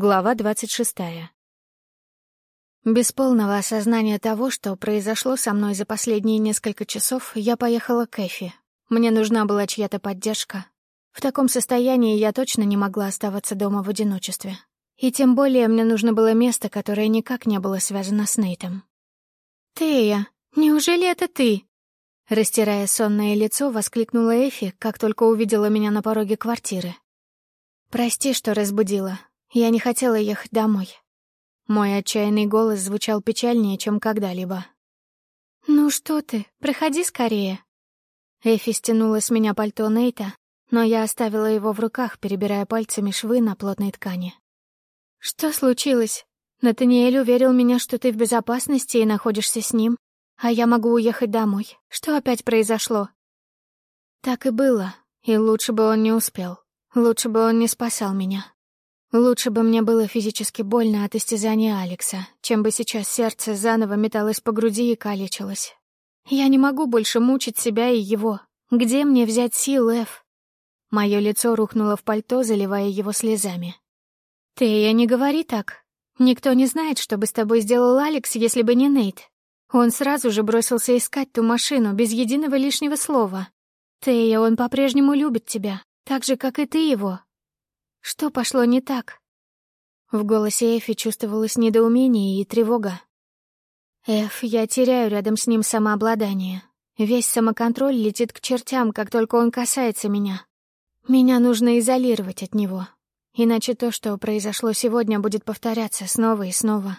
Глава двадцать шестая. Без полного осознания того, что произошло со мной за последние несколько часов, я поехала к Эфи. Мне нужна была чья-то поддержка. В таком состоянии я точно не могла оставаться дома в одиночестве. И тем более мне нужно было место, которое никак не было связано с Нейтом. «Тея, неужели это ты?» Растирая сонное лицо, воскликнула Эфи, как только увидела меня на пороге квартиры. «Прости, что разбудила. Я не хотела ехать домой». Мой отчаянный голос звучал печальнее, чем когда-либо. «Ну что ты, проходи скорее». Эфи стянула с меня пальто Нейта, но я оставила его в руках, перебирая пальцами швы на плотной ткани. «Что случилось? Натаниэль уверил меня, что ты в безопасности и находишься с ним, а я могу уехать домой. Что опять произошло?» Так и было, и лучше бы он не успел. Лучше бы он не спасал меня. Лучше бы мне было физически больно от истязания Алекса, чем бы сейчас сердце заново металось по груди и калечилось. Я не могу больше мучить себя и его. Где мне взять сил, Эф? Мое лицо рухнуло в пальто, заливая его слезами. «Ты я не говори так. Никто не знает, что бы с тобой сделал Алекс, если бы не Нейт. Он сразу же бросился искать ту машину, без единого лишнего слова. Тея, он по-прежнему любит тебя, так же, как и ты его. Что пошло не так? В голосе Эфи чувствовалось недоумение и тревога. Эф, я теряю рядом с ним самообладание. Весь самоконтроль летит к чертям, как только он касается меня. Меня нужно изолировать от него. Иначе то, что произошло сегодня, будет повторяться снова и снова.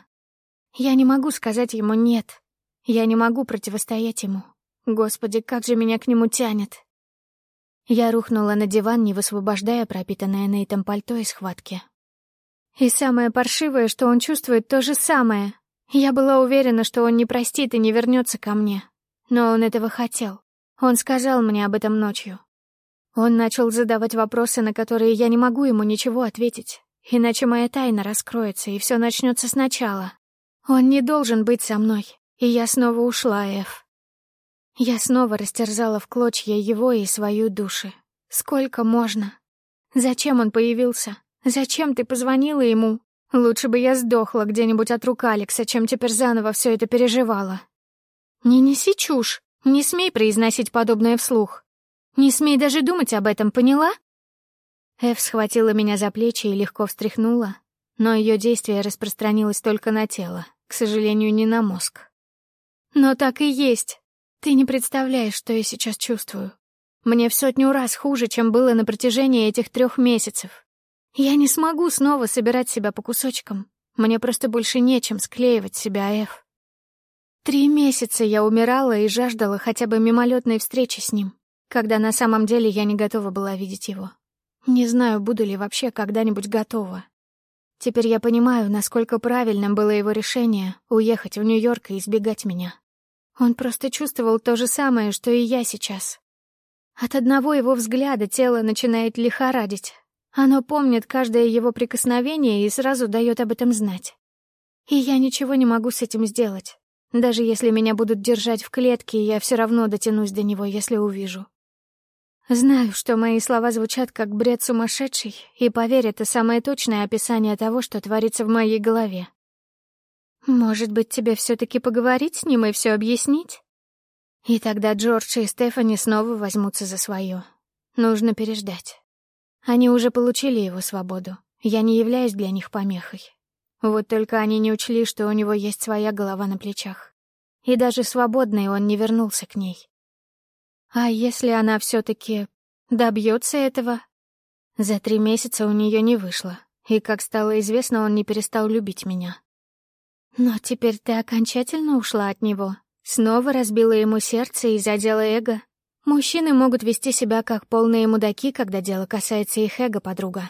Я не могу сказать ему «нет». Я не могу противостоять ему. Господи, как же меня к нему тянет. Я рухнула на диван, не высвобождая пропитанное Нейтом пальто из схватки. И самое паршивое, что он чувствует то же самое. Я была уверена, что он не простит и не вернется ко мне. Но он этого хотел. Он сказал мне об этом ночью. Он начал задавать вопросы, на которые я не могу ему ничего ответить. Иначе моя тайна раскроется, и все начнется сначала. Он не должен быть со мной, и я снова ушла, Эф. Я снова растерзала в клочья его и свою души. Сколько можно? Зачем он появился? Зачем ты позвонила ему? Лучше бы я сдохла где-нибудь от рук Алекса, чем теперь заново все это переживала. Не неси чушь. Не смей произносить подобное вслух. Не смей даже думать об этом, поняла? Эв схватила меня за плечи и легко встряхнула, но ее действие распространилось только на тело, к сожалению, не на мозг. Но так и есть. Ты не представляешь, что я сейчас чувствую. Мне в сотню раз хуже, чем было на протяжении этих трех месяцев. Я не смогу снова собирать себя по кусочкам. Мне просто больше нечем склеивать себя, Эф. Три месяца я умирала и жаждала хотя бы мимолетной встречи с ним, когда на самом деле я не готова была видеть его. Не знаю, буду ли вообще когда-нибудь готова. Теперь я понимаю, насколько правильным было его решение уехать в Нью-Йорк и избегать меня. Он просто чувствовал то же самое, что и я сейчас. От одного его взгляда тело начинает лихорадить. Оно помнит каждое его прикосновение и сразу дает об этом знать. И я ничего не могу с этим сделать. Даже если меня будут держать в клетке, я все равно дотянусь до него, если увижу. Знаю, что мои слова звучат как бред сумасшедший, и поверь, это самое точное описание того, что творится в моей голове. Может быть, тебе все-таки поговорить с ним и все объяснить? И тогда Джордж и Стефани снова возьмутся за свое. Нужно переждать. Они уже получили его свободу. Я не являюсь для них помехой. Вот только они не учли, что у него есть своя голова на плечах. И даже свободный он не вернулся к ней. А если она все-таки добьется этого? За три месяца у нее не вышло, и, как стало известно, он не перестал любить меня. Но теперь ты окончательно ушла от него. Снова разбила ему сердце и задела эго. Мужчины могут вести себя как полные мудаки, когда дело касается их эго, подруга.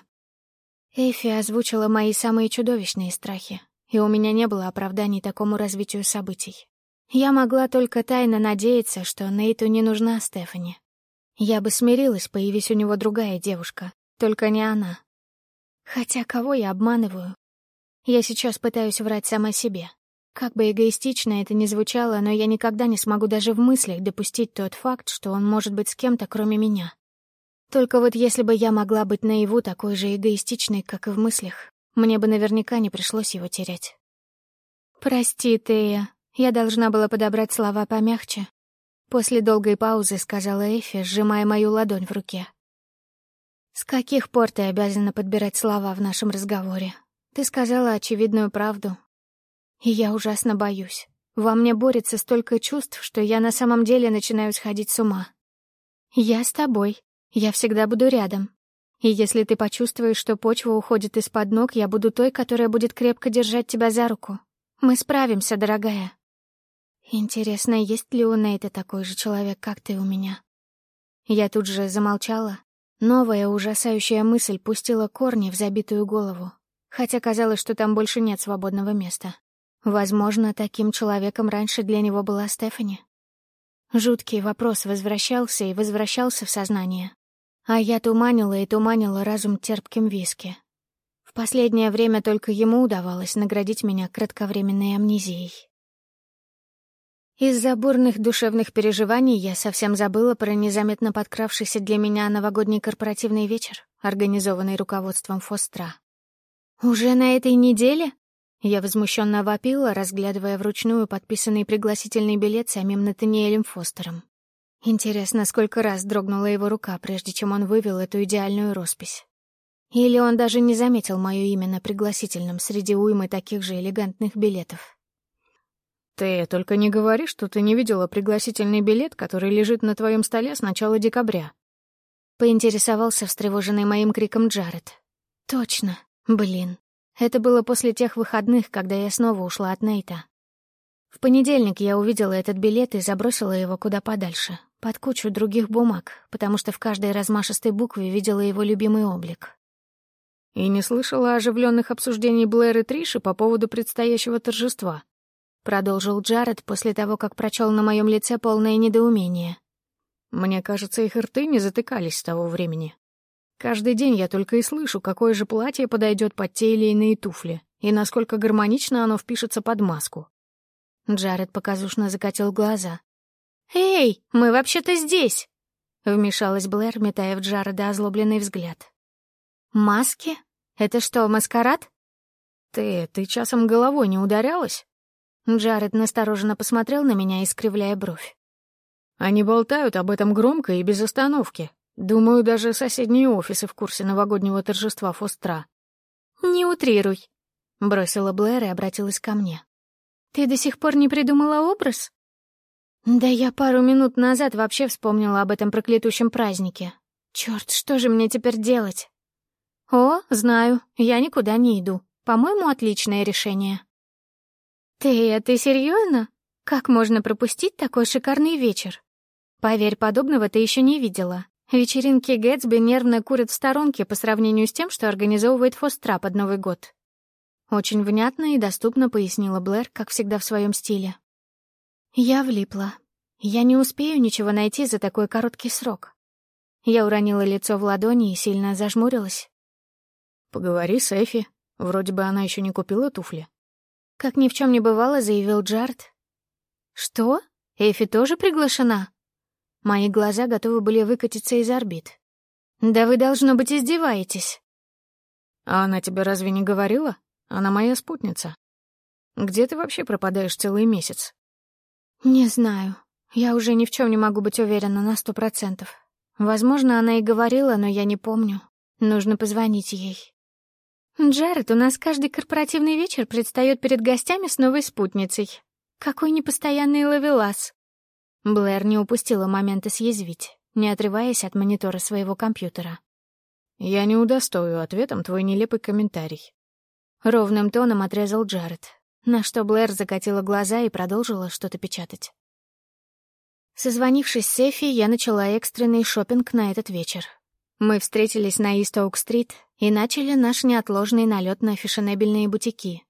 Эйфи озвучила мои самые чудовищные страхи, и у меня не было оправданий такому развитию событий. Я могла только тайно надеяться, что Нейту не нужна Стефани. Я бы смирилась, появись у него другая девушка, только не она. Хотя кого я обманываю? Я сейчас пытаюсь врать сама себе. Как бы эгоистично это ни звучало, но я никогда не смогу даже в мыслях допустить тот факт, что он может быть с кем-то, кроме меня. Только вот если бы я могла быть наяву такой же эгоистичной, как и в мыслях, Мне бы наверняка не пришлось его терять. «Прости, Тея, я должна была подобрать слова помягче». После долгой паузы сказала Эфи, сжимая мою ладонь в руке. «С каких пор ты обязана подбирать слова в нашем разговоре? Ты сказала очевидную правду. И я ужасно боюсь. Во мне борется столько чувств, что я на самом деле начинаю сходить с ума. Я с тобой. Я всегда буду рядом. И если ты почувствуешь, что почва уходит из-под ног, я буду той, которая будет крепко держать тебя за руку. Мы справимся, дорогая. Интересно, есть ли у Нейта такой же человек, как ты у меня? Я тут же замолчала. Новая ужасающая мысль пустила корни в забитую голову, хотя казалось, что там больше нет свободного места. Возможно, таким человеком раньше для него была Стефани. Жуткий вопрос возвращался и возвращался в сознание. А я туманила и туманила разум терпким виски. В последнее время только ему удавалось наградить меня кратковременной амнезией. Из-за бурных душевных переживаний я совсем забыла про незаметно подкравшийся для меня новогодний корпоративный вечер, организованный руководством Фостра. «Уже на этой неделе?» Я возмущенно вопила, разглядывая вручную подписанный пригласительный билет самим Натаниэлем Фостером. Интересно, сколько раз дрогнула его рука, прежде чем он вывел эту идеальную роспись. Или он даже не заметил мое имя на пригласительном среди уймы таких же элегантных билетов. «Ты только не говори, что ты не видела пригласительный билет, который лежит на твоем столе с начала декабря». Поинтересовался встревоженный моим криком Джаред. «Точно. Блин. Это было после тех выходных, когда я снова ушла от Нейта. В понедельник я увидела этот билет и забросила его куда подальше, под кучу других бумаг, потому что в каждой размашистой букве видела его любимый облик. «И не слышала оживленных обсуждений Блэр и Триши по поводу предстоящего торжества», — продолжил Джаред после того, как прочел на моем лице полное недоумение. «Мне кажется, их рты не затыкались с того времени». Каждый день я только и слышу, какое же платье подойдет под те или иные туфли, и насколько гармонично оно впишется под маску. Джаред показушно закатил глаза. «Эй, мы вообще-то здесь!» — вмешалась Блэр, метая в Джареда озлобленный взгляд. «Маски? Это что, маскарад?» «Ты, ты часом головой не ударялась?» Джаред настороженно посмотрел на меня, искривляя бровь. «Они болтают об этом громко и без остановки. Думаю, даже соседние офисы в курсе новогоднего торжества Фостра. «Не утрируй», — бросила Блэр и обратилась ко мне. «Ты до сих пор не придумала образ?» «Да я пару минут назад вообще вспомнила об этом проклятущем празднике. Чёрт, что же мне теперь делать?» «О, знаю, я никуда не иду. По-моему, отличное решение». «Ты, ты серьезно? Как можно пропустить такой шикарный вечер? Поверь, подобного ты еще не видела. Вечеринки Гэтсби нервно курят в сторонке по сравнению с тем, что организовывает Фостра под Новый год. Очень внятно и доступно пояснила Блэр, как всегда в своем стиле. Я влипла. Я не успею ничего найти за такой короткий срок. Я уронила лицо в ладони и сильно зажмурилась. «Поговори с Эфи. Вроде бы она еще не купила туфли». Как ни в чем не бывало, заявил Джард. «Что? Эфи тоже приглашена?» Мои глаза готовы были выкатиться из орбит. «Да вы, должно быть, издеваетесь». «А она тебе разве не говорила? Она моя спутница. Где ты вообще пропадаешь целый месяц?» «Не знаю. Я уже ни в чем не могу быть уверена на сто процентов. Возможно, она и говорила, но я не помню. Нужно позвонить ей». «Джаред, у нас каждый корпоративный вечер предстает перед гостями с новой спутницей. Какой непостоянный ловелас!» Блэр не упустила момента съязвить, не отрываясь от монитора своего компьютера. «Я не удостою ответом твой нелепый комментарий». Ровным тоном отрезал Джаред, на что Блэр закатила глаза и продолжила что-то печатать. Созвонившись с Эфи, я начала экстренный шопинг на этот вечер. Мы встретились на Истоук-стрит и начали наш неотложный налет на фешенебельные бутики.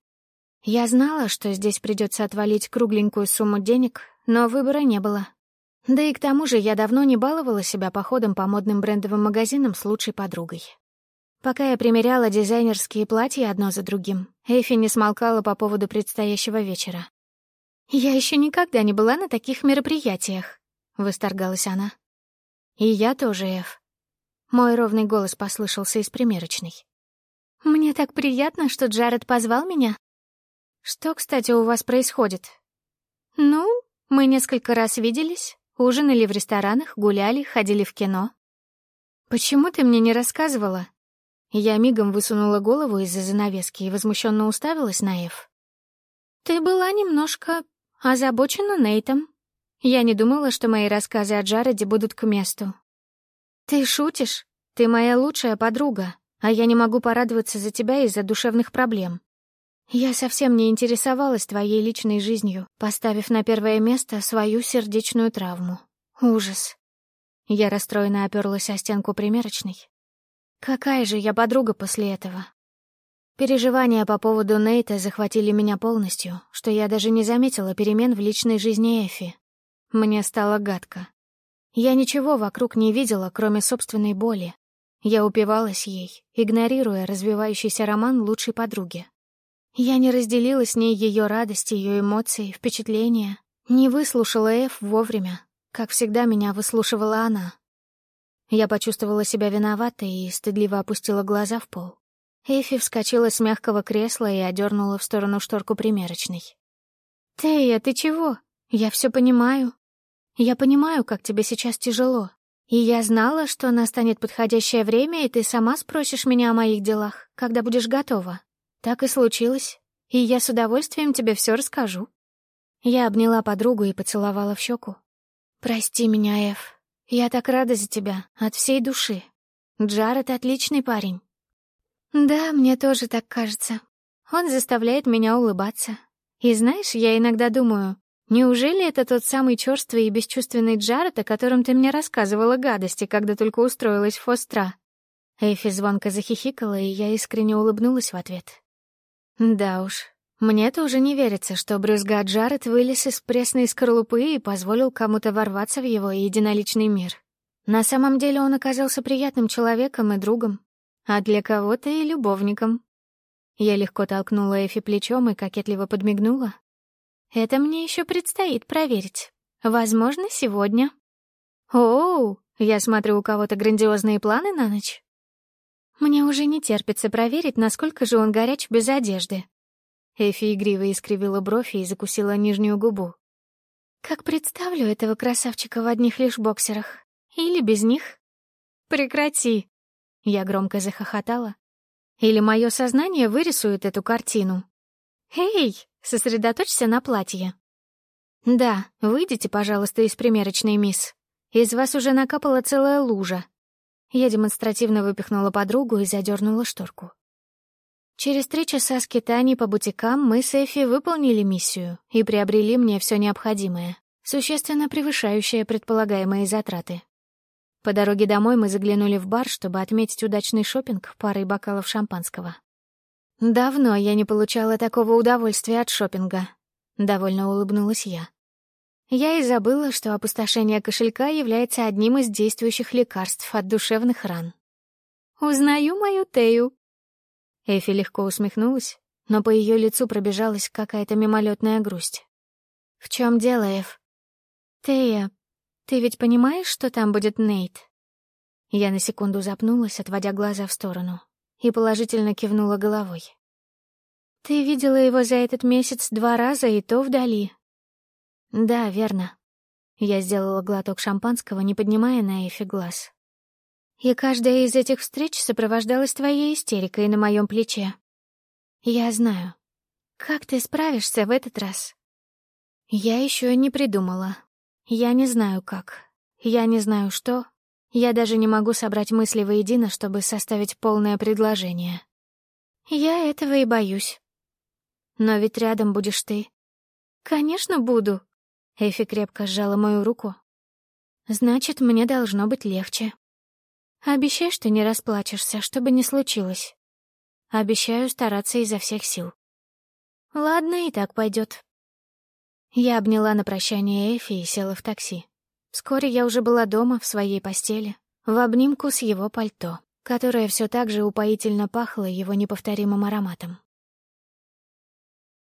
Я знала, что здесь придется отвалить кругленькую сумму денег, но выбора не было. Да и к тому же я давно не баловала себя походом по модным брендовым магазинам с лучшей подругой. Пока я примеряла дизайнерские платья одно за другим, Эфи не смолкала по поводу предстоящего вечера. «Я еще никогда не была на таких мероприятиях», — восторгалась она. «И я тоже, Эф». Мой ровный голос послышался из примерочной. Мне так приятно, что Джаред позвал меня. Что, кстати, у вас происходит? Ну, мы несколько раз виделись, ужинали в ресторанах, гуляли, ходили в кино. Почему ты мне не рассказывала? Я мигом высунула голову из-за занавески и возмущенно уставилась на Эв. Ты была немножко озабочена Нейтом. Я не думала, что мои рассказы о Джареде будут к месту. Ты шутишь? Ты моя лучшая подруга а я не могу порадоваться за тебя из-за душевных проблем. Я совсем не интересовалась твоей личной жизнью, поставив на первое место свою сердечную травму. Ужас. Я расстроенно оперлась о стенку примерочной. Какая же я подруга после этого? Переживания по поводу Нейта захватили меня полностью, что я даже не заметила перемен в личной жизни Эфи. Мне стало гадко. Я ничего вокруг не видела, кроме собственной боли, я упивалась ей, игнорируя развивающийся роман лучшей подруги. Я не разделила с ней ее радость, ее эмоции, впечатления, не выслушала Эф вовремя, как всегда меня выслушивала она. Я почувствовала себя виноватой и стыдливо опустила глаза в пол. Эфи вскочила с мягкого кресла и одернула в сторону шторку примерочной. «Тея, ты чего? Я все понимаю. Я понимаю, как тебе сейчас тяжело. И я знала, что настанет подходящее время, и ты сама спросишь меня о моих делах, когда будешь готова. Так и случилось, и я с удовольствием тебе все расскажу. Я обняла подругу и поцеловала в щеку. «Прости меня, Эф. Я так рада за тебя, от всей души. Джаред — отличный парень». «Да, мне тоже так кажется. Он заставляет меня улыбаться. И знаешь, я иногда думаю, Неужели это тот самый черствый и бесчувственный Джаред, о котором ты мне рассказывала гадости, когда только устроилась в Фостра? Эйфи звонко захихикала, и я искренне улыбнулась в ответ. Да уж, мне тоже не верится, что брюзга Джаред вылез из пресной скорлупы и позволил кому-то ворваться в его единоличный мир. На самом деле он оказался приятным человеком и другом, а для кого-то и любовником. Я легко толкнула Эфи плечом и кокетливо подмигнула, это мне еще предстоит проверить. Возможно, сегодня. Оу, я смотрю, у кого-то грандиозные планы на ночь. Мне уже не терпится проверить, насколько же он горяч без одежды. Эфи игриво искривила бровь и закусила нижнюю губу. Как представлю этого красавчика в одних лишь боксерах. Или без них. Прекрати. Я громко захохотала. Или мое сознание вырисует эту картину. Эй, Сосредоточься на платье. Да, выйдите, пожалуйста, из примерочной, мисс. Из вас уже накапала целая лужа. Я демонстративно выпихнула подругу и задернула шторку. Через три часа скитаний по бутикам мы с Эфи выполнили миссию и приобрели мне все необходимое, существенно превышающее предполагаемые затраты. По дороге домой мы заглянули в бар, чтобы отметить удачный шопинг парой бокалов шампанского. Давно я не получала такого удовольствия от шопинга. Довольно улыбнулась я. Я и забыла, что опустошение кошелька является одним из действующих лекарств от душевных ран. «Узнаю мою Тею». Эфи легко усмехнулась, но по ее лицу пробежалась какая-то мимолетная грусть. «В чем дело, Эф?» «Тея, ты ведь понимаешь, что там будет Нейт?» Я на секунду запнулась, отводя глаза в сторону и положительно кивнула головой. «Ты видела его за этот месяц два раза, и то вдали». «Да, верно». Я сделала глоток шампанского, не поднимая на Эфи глаз. «И каждая из этих встреч сопровождалась твоей истерикой на моем плече. Я знаю. Как ты справишься в этот раз?» «Я еще не придумала. Я не знаю, как. Я не знаю, что, я даже не могу собрать мысли воедино, чтобы составить полное предложение. Я этого и боюсь. Но ведь рядом будешь ты. Конечно, буду. Эфи крепко сжала мою руку. Значит, мне должно быть легче. Обещай, что не расплачешься, чтобы не случилось. Обещаю стараться изо всех сил. Ладно, и так пойдет. Я обняла на прощание Эфи и села в такси. Вскоре я уже была дома, в своей постели, в обнимку с его пальто, которое все так же упоительно пахло его неповторимым ароматом.